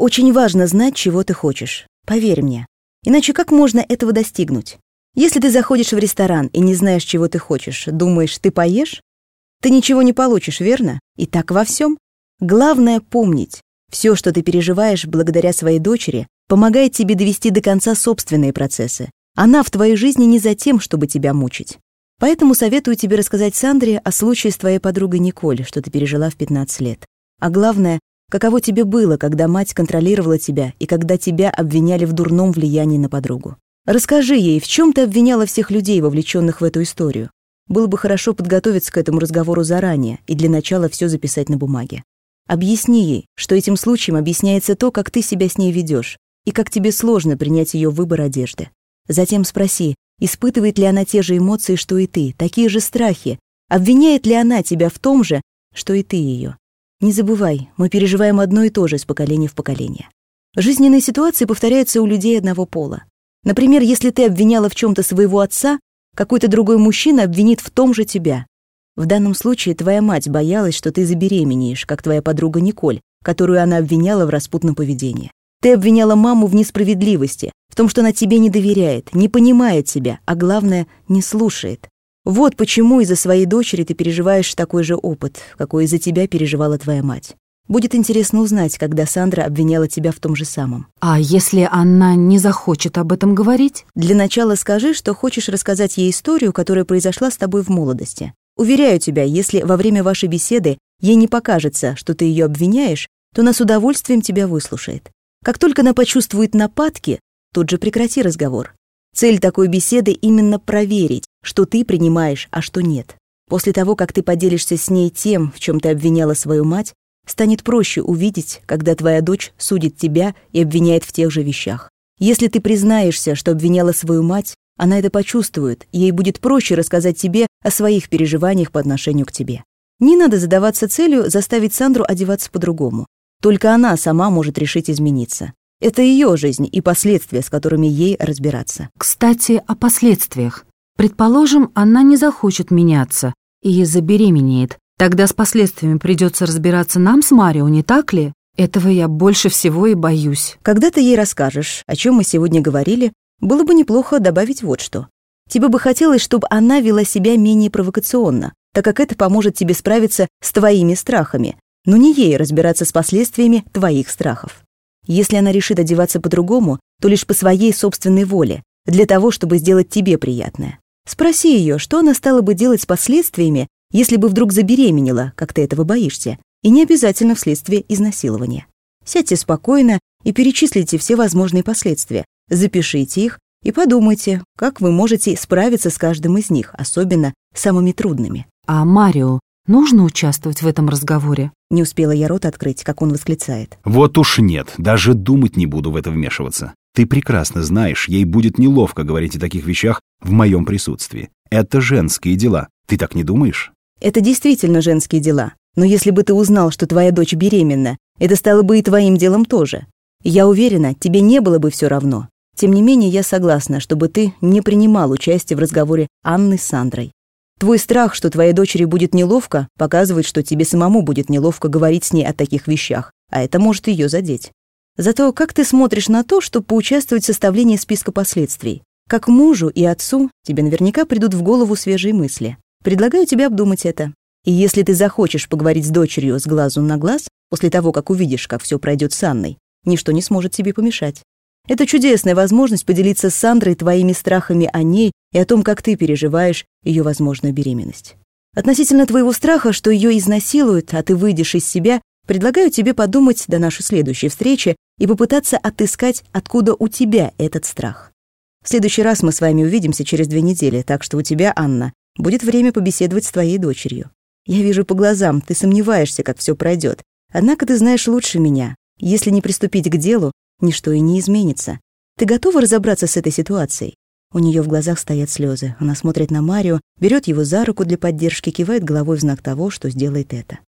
Очень важно знать, чего ты хочешь. Поверь мне. Иначе как можно этого достигнуть? Если ты заходишь в ресторан и не знаешь, чего ты хочешь, думаешь, ты поешь? Ты ничего не получишь, верно? И так во всем. Главное помнить, все, что ты переживаешь благодаря своей дочери, помогает тебе довести до конца собственные процессы. Она в твоей жизни не за тем, чтобы тебя мучить. Поэтому советую тебе рассказать Сандре о случае с твоей подругой Николь, что ты пережила в 15 лет. А главное, каково тебе было, когда мать контролировала тебя и когда тебя обвиняли в дурном влиянии на подругу. Расскажи ей, в чем ты обвиняла всех людей, вовлеченных в эту историю. Было бы хорошо подготовиться к этому разговору заранее и для начала все записать на бумаге. Объясни ей, что этим случаем объясняется то, как ты себя с ней ведешь, и как тебе сложно принять ее выбор одежды. Затем спроси, испытывает ли она те же эмоции, что и ты, такие же страхи, обвиняет ли она тебя в том же, что и ты ее. Не забывай, мы переживаем одно и то же с поколения в поколение. Жизненные ситуации повторяются у людей одного пола. Например, если ты обвиняла в чем то своего отца, какой-то другой мужчина обвинит в том же тебя. В данном случае твоя мать боялась, что ты забеременеешь, как твоя подруга Николь, которую она обвиняла в распутном поведении. Ты обвиняла маму в несправедливости, в том, что она тебе не доверяет, не понимает тебя, а главное, не слушает. Вот почему из-за своей дочери ты переживаешь такой же опыт, какой из-за тебя переживала твоя мать. Будет интересно узнать, когда Сандра обвиняла тебя в том же самом. А если она не захочет об этом говорить? Для начала скажи, что хочешь рассказать ей историю, которая произошла с тобой в молодости. Уверяю тебя, если во время вашей беседы ей не покажется, что ты ее обвиняешь, то она с удовольствием тебя выслушает. Как только она почувствует нападки, тут же прекрати разговор. Цель такой беседы именно проверить, что ты принимаешь, а что нет. После того, как ты поделишься с ней тем, в чем ты обвиняла свою мать, станет проще увидеть, когда твоя дочь судит тебя и обвиняет в тех же вещах. Если ты признаешься, что обвиняла свою мать, она это почувствует, и ей будет проще рассказать тебе о своих переживаниях по отношению к тебе. Не надо задаваться целью заставить Сандру одеваться по-другому. Только она сама может решить измениться. Это ее жизнь и последствия, с которыми ей разбираться. Кстати, о последствиях. Предположим, она не захочет меняться и забеременеет. Тогда с последствиями придется разбираться нам с Марио, не так ли? Этого я больше всего и боюсь. Когда ты ей расскажешь, о чем мы сегодня говорили, было бы неплохо добавить вот что. Тебе бы хотелось, чтобы она вела себя менее провокационно, так как это поможет тебе справиться с твоими страхами, но не ей разбираться с последствиями твоих страхов. Если она решит одеваться по-другому, то лишь по своей собственной воле, для того, чтобы сделать тебе приятное. Спроси ее, что она стала бы делать с последствиями, если бы вдруг забеременела, как ты этого боишься, и не обязательно вследствие изнасилования. Сядьте спокойно и перечислите все возможные последствия, запишите их и подумайте, как вы можете справиться с каждым из них, особенно самыми трудными. А Марио нужно участвовать в этом разговоре? Не успела я рот открыть, как он восклицает. Вот уж нет, даже думать не буду в это вмешиваться. Ты прекрасно знаешь, ей будет неловко говорить о таких вещах в моем присутствии. Это женские дела. Ты так не думаешь? Это действительно женские дела. Но если бы ты узнал, что твоя дочь беременна, это стало бы и твоим делом тоже. Я уверена, тебе не было бы все равно. Тем не менее, я согласна, чтобы ты не принимал участие в разговоре Анны с Сандрой. Твой страх, что твоей дочери будет неловко, показывает, что тебе самому будет неловко говорить с ней о таких вещах, а это может ее задеть. Зато как ты смотришь на то, чтобы поучаствовать в составлении списка последствий? Как мужу и отцу тебе наверняка придут в голову свежие мысли. Предлагаю тебе обдумать это. И если ты захочешь поговорить с дочерью с глазу на глаз, после того, как увидишь, как все пройдет с Анной, ничто не сможет тебе помешать. Это чудесная возможность поделиться с Сандрой твоими страхами о ней и о том, как ты переживаешь ее возможную беременность. Относительно твоего страха, что ее изнасилуют, а ты выйдешь из себя, предлагаю тебе подумать до нашей следующей встречи и попытаться отыскать, откуда у тебя этот страх. В следующий раз мы с вами увидимся через две недели, так что у тебя, Анна, будет время побеседовать с твоей дочерью. Я вижу по глазам, ты сомневаешься, как все пройдет. Однако ты знаешь лучше меня. Если не приступить к делу, ничто и не изменится. Ты готова разобраться с этой ситуацией? У нее в глазах стоят слезы. Она смотрит на Марио, берет его за руку для поддержки, кивает головой в знак того, что сделает это.